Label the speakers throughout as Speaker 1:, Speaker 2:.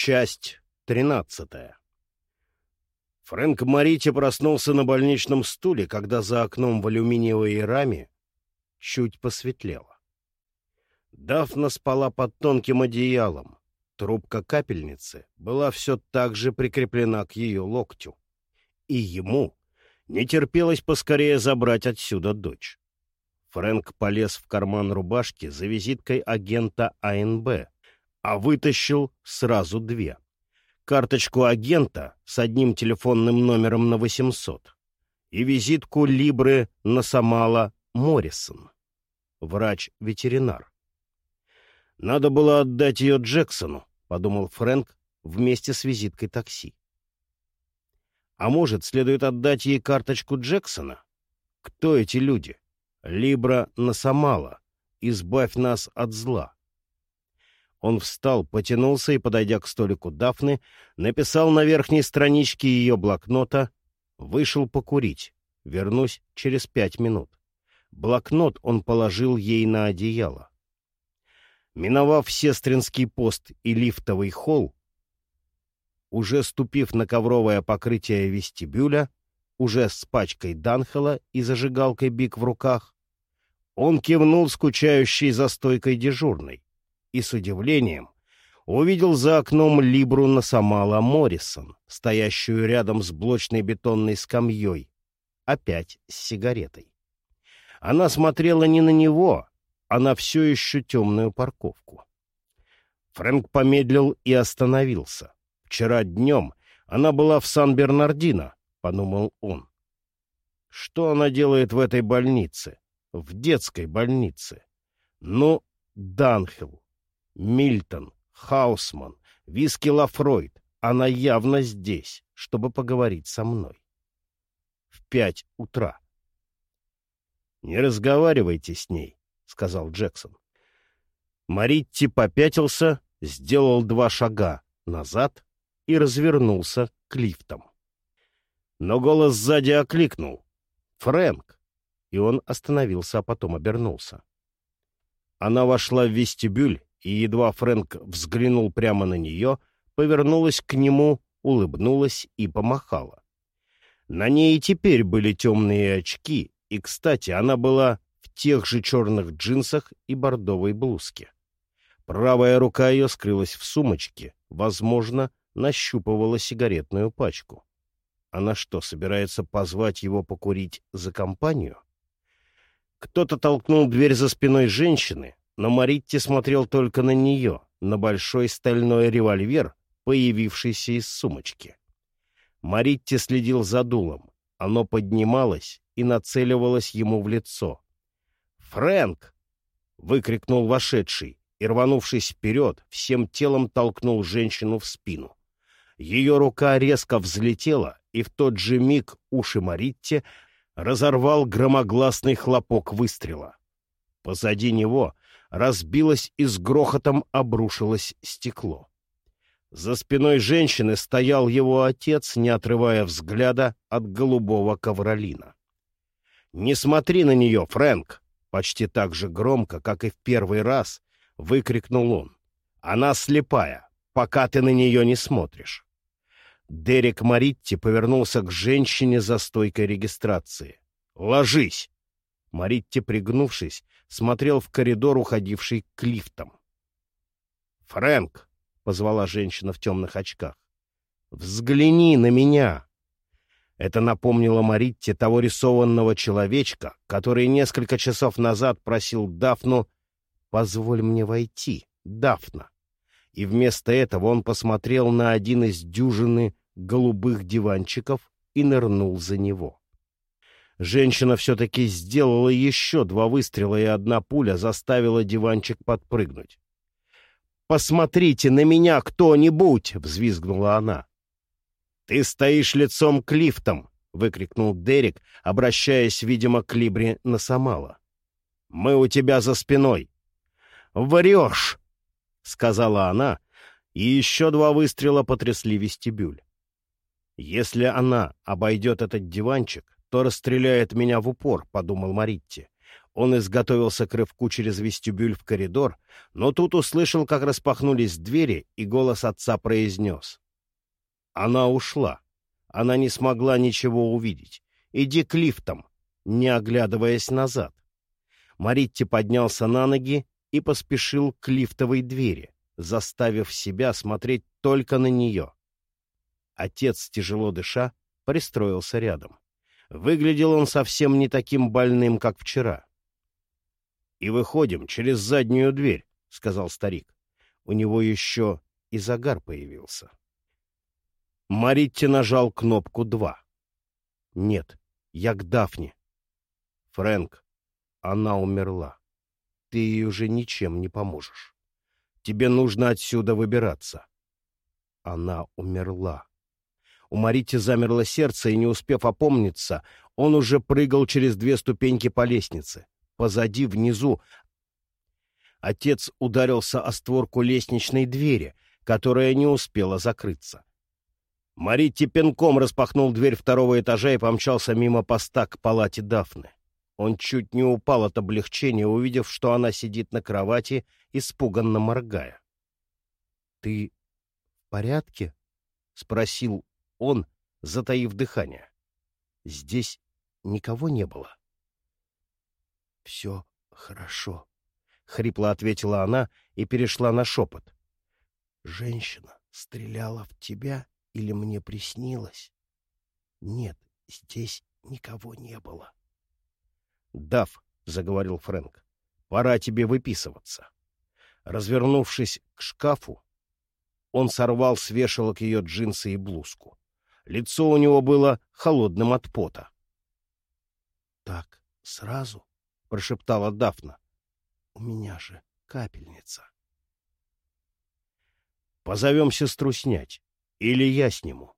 Speaker 1: Часть тринадцатая. Фрэнк Марити проснулся на больничном стуле, когда за окном в алюминиевой раме чуть посветлело. Дафна спала под тонким одеялом. Трубка капельницы была все так же прикреплена к ее локтю. И ему не терпелось поскорее забрать отсюда дочь. Фрэнк полез в карман рубашки за визиткой агента АНБ, а вытащил сразу две. Карточку агента с одним телефонным номером на 800 и визитку Либры Насамала Моррисон, врач-ветеринар. «Надо было отдать ее Джексону», — подумал Фрэнк вместе с визиткой такси. «А может, следует отдать ей карточку Джексона? Кто эти люди? Либра Насамала. Избавь нас от зла». Он встал, потянулся и, подойдя к столику Дафны, написал на верхней страничке ее блокнота «Вышел покурить. Вернусь через пять минут». Блокнот он положил ей на одеяло. Миновав сестринский пост и лифтовый холл, уже ступив на ковровое покрытие вестибюля, уже с пачкой Данхела и зажигалкой Бик в руках, он кивнул скучающей за стойкой дежурной и с удивлением увидел за окном Либру Насамала Моррисон, стоящую рядом с блочной бетонной скамьей, опять с сигаретой. Она смотрела не на него, а на все еще темную парковку. Фрэнк помедлил и остановился. Вчера днем она была в Сан-Бернардино, — подумал он. Что она делает в этой больнице? В детской больнице? Ну, Данхилл, Мильтон, Хаусман, Виски Лафройд. Она явно здесь, чтобы поговорить со мной. В пять утра. «Не разговаривайте с ней», — сказал Джексон. Маритти попятился, сделал два шага назад и развернулся к лифтам. Но голос сзади окликнул. «Фрэнк!» И он остановился, а потом обернулся. Она вошла в вестибюль и едва Фрэнк взглянул прямо на нее, повернулась к нему, улыбнулась и помахала. На ней и теперь были темные очки, и, кстати, она была в тех же черных джинсах и бордовой блузке. Правая рука ее скрылась в сумочке, возможно, нащупывала сигаретную пачку. Она что, собирается позвать его покурить за компанию? Кто-то толкнул дверь за спиной женщины, но Маритти смотрел только на нее, на большой стальной револьвер, появившийся из сумочки. Маритти следил за дулом. Оно поднималось и нацеливалось ему в лицо. «Фрэнк!» — выкрикнул вошедший и, рванувшись вперед, всем телом толкнул женщину в спину. Ее рука резко взлетела, и в тот же миг уши Маритти разорвал громогласный хлопок выстрела. Позади него разбилось и с грохотом обрушилось стекло. За спиной женщины стоял его отец, не отрывая взгляда от голубого ковролина. «Не смотри на нее, Фрэнк!» — почти так же громко, как и в первый раз, выкрикнул он. «Она слепая, пока ты на нее не смотришь». Дерек Маритти повернулся к женщине за стойкой регистрации. «Ложись!» Маритти, пригнувшись, смотрел в коридор, уходивший к лифтам. «Фрэнк!» — позвала женщина в темных очках. «Взгляни на меня!» Это напомнило Маритте того рисованного человечка, который несколько часов назад просил Дафну «Позволь мне войти, Дафна». И вместо этого он посмотрел на один из дюжины голубых диванчиков и нырнул за него. Женщина все-таки сделала еще два выстрела, и одна пуля заставила диванчик подпрыгнуть. «Посмотрите на меня кто-нибудь!» — взвизгнула она. «Ты стоишь лицом к лифтам!» — выкрикнул Дерек, обращаясь, видимо, к Либре на Самала. «Мы у тебя за спиной!» «Врешь!» — сказала она, и еще два выстрела потрясли вестибюль. «Если она обойдет этот диванчик, то расстреляет меня в упор», — подумал Маритти. Он изготовился к рывку через вестибюль в коридор, но тут услышал, как распахнулись двери, и голос отца произнес. Она ушла. Она не смогла ничего увидеть. Иди к лифтам, не оглядываясь назад. Маритти поднялся на ноги и поспешил к лифтовой двери, заставив себя смотреть только на нее. Отец, тяжело дыша, пристроился рядом. Выглядел он совсем не таким больным, как вчера. «И выходим через заднюю дверь», — сказал старик. У него еще и загар появился. Маритти нажал кнопку 2. «Нет, я к Дафне». «Фрэнк, она умерла. Ты ей уже ничем не поможешь. Тебе нужно отсюда выбираться». Она умерла. У Марити замерло сердце, и, не успев опомниться, он уже прыгал через две ступеньки по лестнице. Позади, внизу, отец ударился о створку лестничной двери, которая не успела закрыться. Маритти пинком распахнул дверь второго этажа и помчался мимо поста к палате Дафны. Он чуть не упал от облегчения, увидев, что она сидит на кровати, испуганно моргая. — Ты в порядке? — спросил он, затаив дыхание. Здесь никого не было. — Все хорошо, — хрипло ответила она и перешла на шепот. — Женщина стреляла в тебя или мне приснилось? Нет, здесь никого не было. — Дав, — заговорил Фрэнк, — пора тебе выписываться. Развернувшись к шкафу, он сорвал с вешалок ее джинсы и блузку. Лицо у него было холодным от пота. — Так сразу? — прошептала Дафна. — У меня же капельница. — Позовем сестру снять. Или я сниму.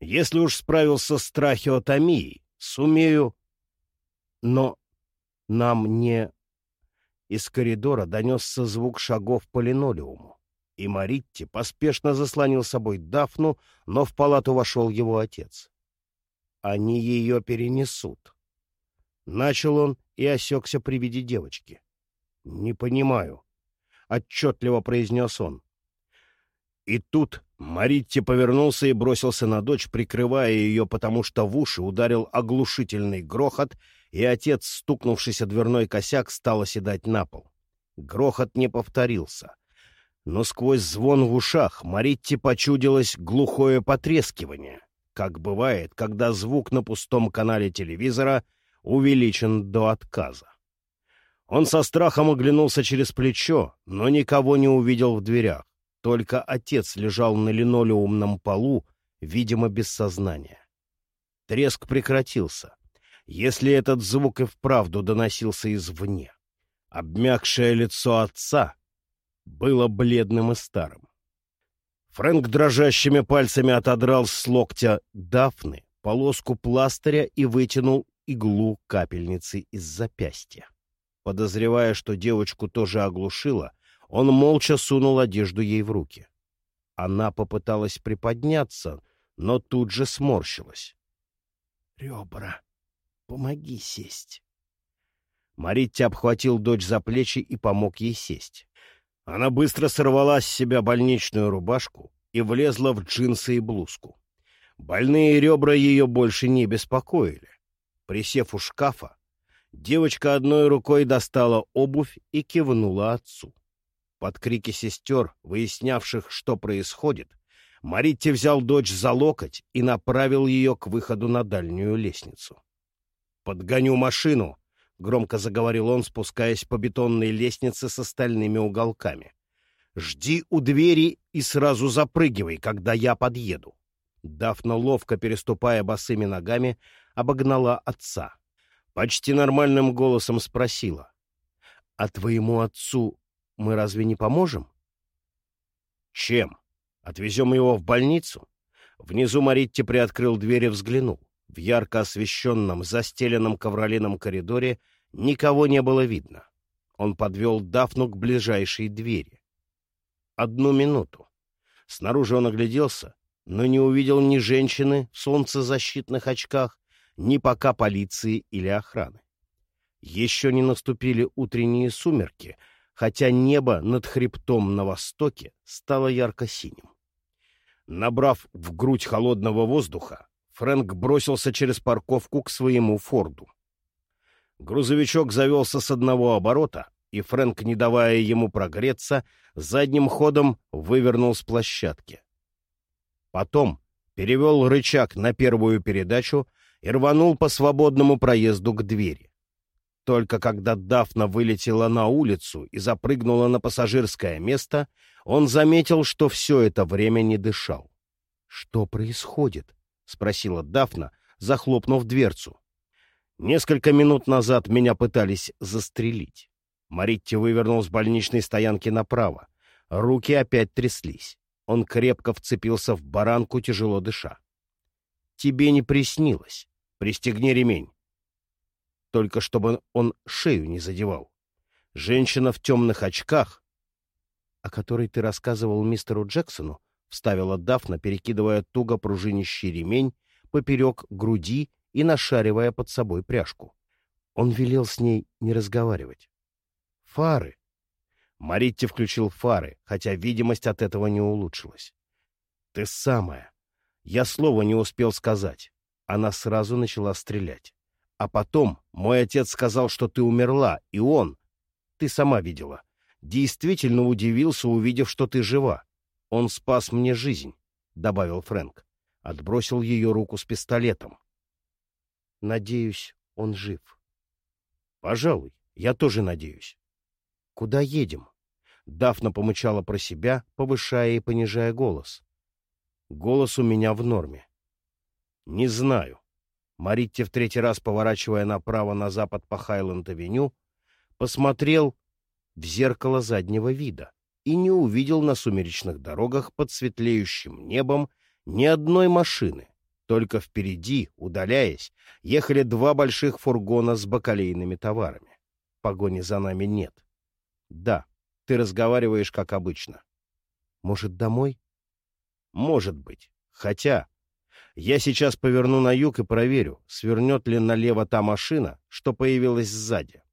Speaker 1: Если уж справился с трахеотомией, сумею... Но нам не... Из коридора донесся звук шагов по линолеуму и Маритти поспешно заслонил собой Дафну, но в палату вошел его отец. Они ее перенесут. Начал он и осекся при виде девочки. — Не понимаю, — отчетливо произнес он. И тут Маритти повернулся и бросился на дочь, прикрывая ее, потому что в уши ударил оглушительный грохот, и отец, стукнувшись о дверной косяк, стал оседать на пол. Грохот не повторился — но сквозь звон в ушах Маритте почудилось глухое потрескивание, как бывает, когда звук на пустом канале телевизора увеличен до отказа. Он со страхом оглянулся через плечо, но никого не увидел в дверях. Только отец лежал на линолеумном полу, видимо, без сознания. Треск прекратился, если этот звук и вправду доносился извне. Обмякшее лицо отца было бледным и старым. Фрэнк дрожащими пальцами отодрал с локтя Дафны полоску пластыря и вытянул иглу капельницы из запястья. Подозревая, что девочку тоже оглушило, он молча сунул одежду ей в руки. Она попыталась приподняться, но тут же сморщилась. — Ребра, помоги сесть. Маритти обхватил дочь за плечи и помог ей сесть. Она быстро сорвала с себя больничную рубашку и влезла в джинсы и блузку. Больные ребра ее больше не беспокоили. Присев у шкафа, девочка одной рукой достала обувь и кивнула отцу. Под крики сестер, выяснявших, что происходит, Маритти взял дочь за локоть и направил ее к выходу на дальнюю лестницу. «Подгоню машину!» — громко заговорил он, спускаясь по бетонной лестнице с остальными уголками. «Жди у двери и сразу запрыгивай, когда я подъеду». Дафна, ловко переступая босыми ногами, обогнала отца. Почти нормальным голосом спросила. «А твоему отцу мы разве не поможем?» «Чем? Отвезем его в больницу?» Внизу Маритти приоткрыл дверь и взглянул. В ярко освещенном, застеленном ковролином коридоре никого не было видно. Он подвел Дафну к ближайшей двери. Одну минуту. Снаружи он огляделся, но не увидел ни женщины в солнцезащитных очках, ни пока полиции или охраны. Еще не наступили утренние сумерки, хотя небо над хребтом на востоке стало ярко-синим. Набрав в грудь холодного воздуха, Фрэнк бросился через парковку к своему форду. Грузовичок завелся с одного оборота, и Фрэнк, не давая ему прогреться, задним ходом вывернул с площадки. Потом перевел рычаг на первую передачу и рванул по свободному проезду к двери. Только когда Дафна вылетела на улицу и запрыгнула на пассажирское место, он заметил, что все это время не дышал. «Что происходит?» — спросила Дафна, захлопнув дверцу. «Несколько минут назад меня пытались застрелить». Маритти вывернул с больничной стоянки направо. Руки опять тряслись. Он крепко вцепился в баранку, тяжело дыша. «Тебе не приснилось. Пристегни ремень». Только чтобы он шею не задевал. Женщина в темных очках, о которой ты рассказывал мистеру Джексону, вставила Дафна, перекидывая туго пружинищий ремень поперек груди и нашаривая под собой пряжку. Он велел с ней не разговаривать. «Фары!» Маритти включил фары, хотя видимость от этого не улучшилась. «Ты самая!» Я слова не успел сказать. Она сразу начала стрелять. А потом мой отец сказал, что ты умерла, и он, ты сама видела, действительно удивился, увидев, что ты жива. Он спас мне жизнь, — добавил Фрэнк. Отбросил ее руку с пистолетом. Надеюсь, он жив. Пожалуй, я тоже надеюсь. Куда едем? Дафна помычала про себя, повышая и понижая голос. Голос у меня в норме. Не знаю. Маритти в третий раз, поворачивая направо на запад по Хайленд-авеню, посмотрел в зеркало заднего вида и не увидел на сумеречных дорогах под светлеющим небом ни одной машины. Только впереди, удаляясь, ехали два больших фургона с бакалейными товарами. Погони за нами нет. Да, ты разговариваешь, как обычно. Может, домой? Может быть. Хотя... Я сейчас поверну на юг и проверю, свернет ли налево та машина, что появилась сзади.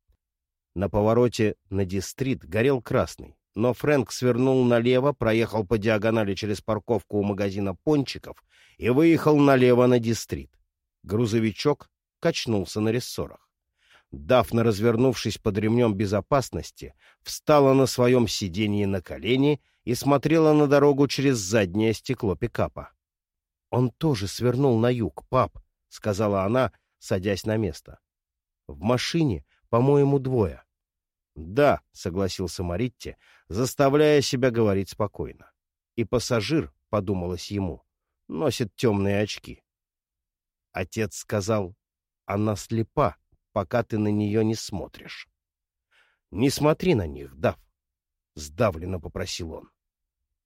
Speaker 1: На повороте на Дистрит горел красный, но Фрэнк свернул налево, проехал по диагонали через парковку у магазина пончиков и выехал налево на Дистрит. Грузовичок качнулся на рессорах. Дафна, развернувшись под ремнем безопасности, встала на своем сиденье на колени и смотрела на дорогу через заднее стекло пикапа. «Он тоже свернул на юг, пап», — сказала она, садясь на место. «В машине, по-моему, двое». «Да», — согласился Маритти, заставляя себя говорить спокойно. И пассажир, — подумалось ему, — носит темные очки. Отец сказал, она слепа, пока ты на нее не смотришь. «Не смотри на них, Дав», — сдавленно попросил он.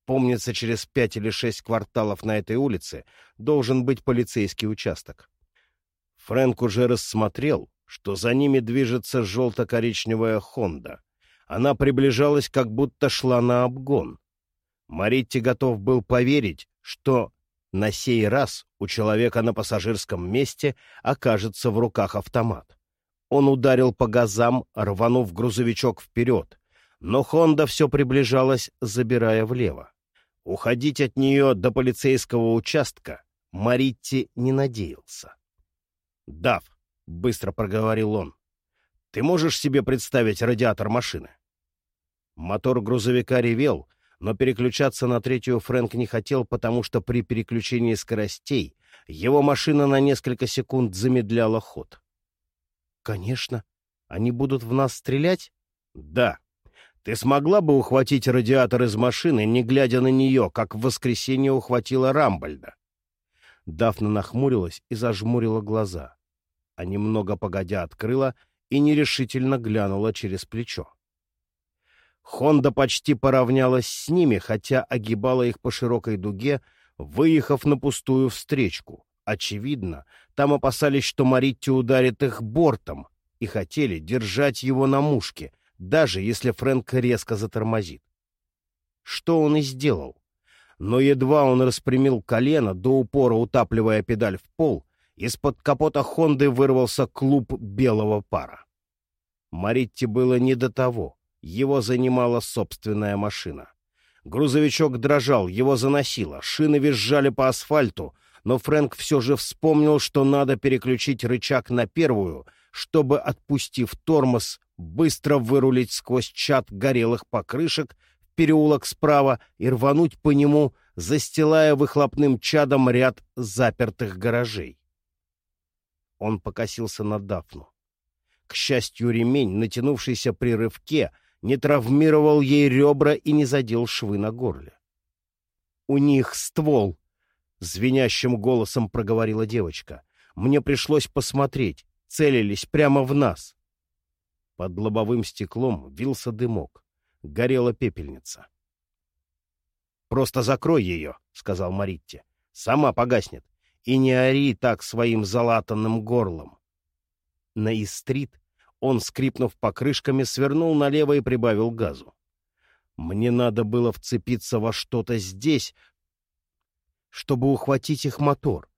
Speaker 1: Помнится, через пять или шесть кварталов на этой улице должен быть полицейский участок. Фрэнк уже рассмотрел, что за ними движется желто-коричневая «Хонда». Она приближалась, как будто шла на обгон. Маритти готов был поверить, что на сей раз у человека на пассажирском месте окажется в руках автомат. Он ударил по газам, рванув грузовичок вперед, но «Хонда» все приближалась, забирая влево. Уходить от нее до полицейского участка Маритти не надеялся. «Дав, — быстро проговорил он. «Ты можешь себе представить радиатор машины?» Мотор грузовика ревел, но переключаться на третью Фрэнк не хотел, потому что при переключении скоростей его машина на несколько секунд замедляла ход. «Конечно. Они будут в нас стрелять?» «Да. Ты смогла бы ухватить радиатор из машины, не глядя на нее, как в воскресенье ухватила Рамбольда?» Дафна нахмурилась и зажмурила глаза а немного погодя открыла и нерешительно глянула через плечо. Хонда почти поравнялась с ними, хотя огибала их по широкой дуге, выехав на пустую встречку. Очевидно, там опасались, что Маритти ударит их бортом, и хотели держать его на мушке, даже если Фрэнк резко затормозит. Что он и сделал. Но едва он распрямил колено, до упора утапливая педаль в пол, из-под капота «Хонды» вырвался клуб белого пара. Маритте было не до того. Его занимала собственная машина. Грузовичок дрожал, его заносило, шины визжали по асфальту, но Фрэнк все же вспомнил, что надо переключить рычаг на первую, чтобы, отпустив тормоз, быстро вырулить сквозь чат горелых покрышек в переулок справа и рвануть по нему, застилая выхлопным чадом ряд запертых гаражей. Он покосился на Дафну. К счастью, ремень, натянувшийся при рывке, не травмировал ей ребра и не задел швы на горле. «У них ствол!» — звенящим голосом проговорила девочка. «Мне пришлось посмотреть. Целились прямо в нас». Под лобовым стеклом вился дымок. Горела пепельница. «Просто закрой ее», — сказал Маритте. «Сама погаснет. И не ори так своим залатанным горлом». На Истрит он, скрипнув покрышками, свернул налево и прибавил газу. Мне надо было вцепиться во что-то здесь, чтобы ухватить их мотор.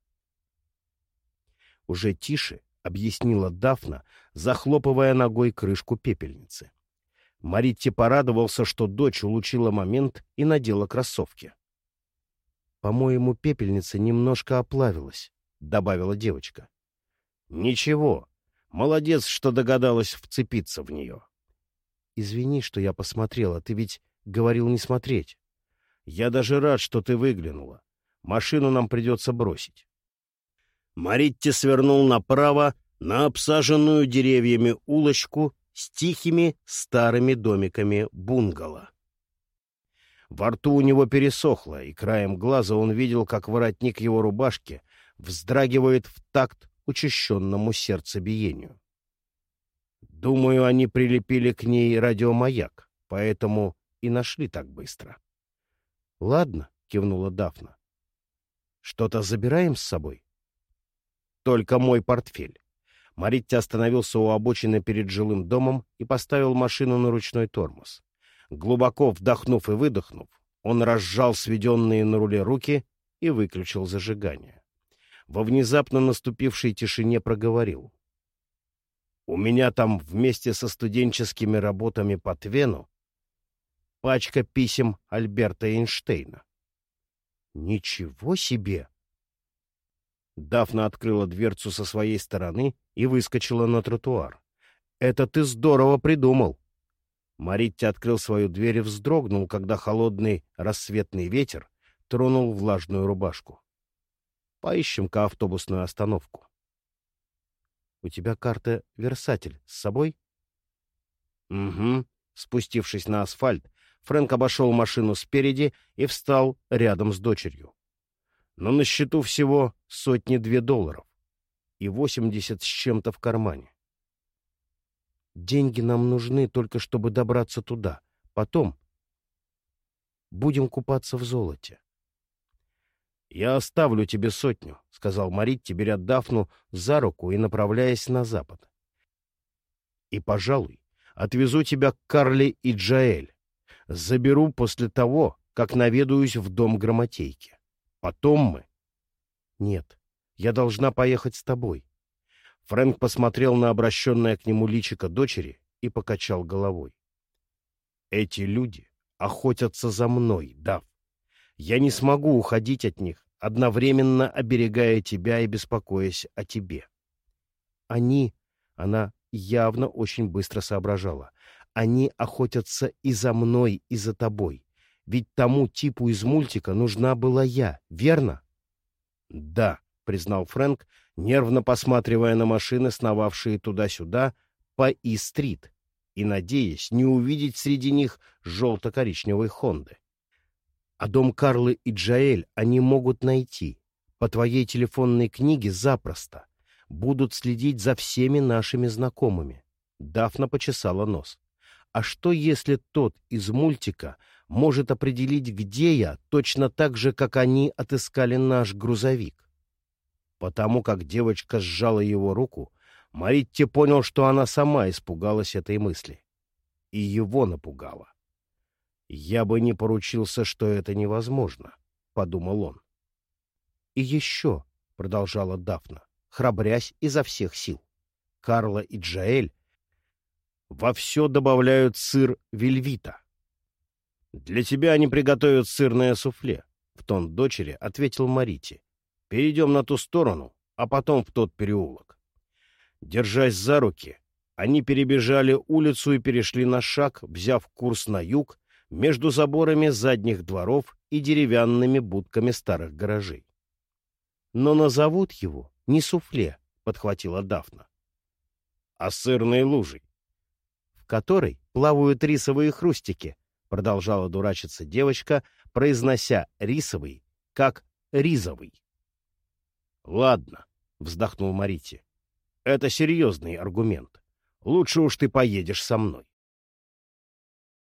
Speaker 1: Уже тише объяснила Дафна, захлопывая ногой крышку пепельницы. Маритти порадовался, что дочь улучила момент и надела кроссовки. «По-моему, пепельница немножко оплавилась», — добавила девочка. «Ничего, Молодец, что догадалась вцепиться в нее. Извини, что я посмотрела. Ты ведь говорил не смотреть. Я даже рад, что ты выглянула. Машину нам придется бросить. Маритти свернул направо на обсаженную деревьями улочку с тихими старыми домиками бунгало. Во рту у него пересохло, и краем глаза он видел, как воротник его рубашки вздрагивает в такт учащенному сердцебиению. Думаю, они прилепили к ней радиомаяк, поэтому и нашли так быстро. — Ладно, — кивнула Дафна. — Что-то забираем с собой? — Только мой портфель. Маритти остановился у обочины перед жилым домом и поставил машину на ручной тормоз. Глубоко вдохнув и выдохнув, он разжал сведенные на руле руки и выключил зажигание во внезапно наступившей тишине проговорил. «У меня там вместе со студенческими работами по Твену пачка писем Альберта Эйнштейна». «Ничего себе!» Дафна открыла дверцу со своей стороны и выскочила на тротуар. «Это ты здорово придумал!» Маритти открыл свою дверь и вздрогнул, когда холодный рассветный ветер тронул влажную рубашку. Поищем-ка автобусную остановку. — У тебя карта «Версатель» с собой? — Угу. Спустившись на асфальт, Фрэнк обошел машину спереди и встал рядом с дочерью. Но на счету всего сотни-две долларов и восемьдесят с чем-то в кармане. Деньги нам нужны только, чтобы добраться туда. Потом будем купаться в золоте. «Я оставлю тебе сотню», — сказал Маритти, беря Дафну за руку и направляясь на запад. «И, пожалуй, отвезу тебя к Карле и Джаэль. Заберу после того, как наведаюсь в дом грамотейки. Потом мы...» «Нет, я должна поехать с тобой». Фрэнк посмотрел на обращенное к нему личико дочери и покачал головой. «Эти люди охотятся за мной, Дав. Я не смогу уходить от них, одновременно оберегая тебя и беспокоясь о тебе. Они, она явно очень быстро соображала, они охотятся и за мной, и за тобой. Ведь тому типу из мультика нужна была я, верно? — Да, — признал Фрэнк, нервно посматривая на машины, сновавшие туда-сюда по И-стрит, и надеясь не увидеть среди них желто-коричневой Хонды. А дом Карлы и Джаэль они могут найти. По твоей телефонной книге запросто. Будут следить за всеми нашими знакомыми. Дафна почесала нос. А что, если тот из мультика может определить, где я, точно так же, как они отыскали наш грузовик? Потому как девочка сжала его руку, Маритти понял, что она сама испугалась этой мысли. И его напугала. «Я бы не поручился, что это невозможно», — подумал он. «И еще», — продолжала Дафна, храбрясь изо всех сил, — «Карла и Джаэль во все добавляют сыр вельвита. Для тебя они приготовят сырное суфле, — в тон дочери ответил Марити. Перейдем на ту сторону, а потом в тот переулок. Держась за руки, они перебежали улицу и перешли на шаг, взяв курс на юг, между заборами задних дворов и деревянными будками старых гаражей. «Но назовут его не суфле», — подхватила Дафна. «А сырной лужей?» «В которой плавают рисовые хрустики», — продолжала дурачиться девочка, произнося «рисовый» как «ризовый». «Ладно», — вздохнул Марити. «Это серьезный аргумент. Лучше уж ты поедешь со мной».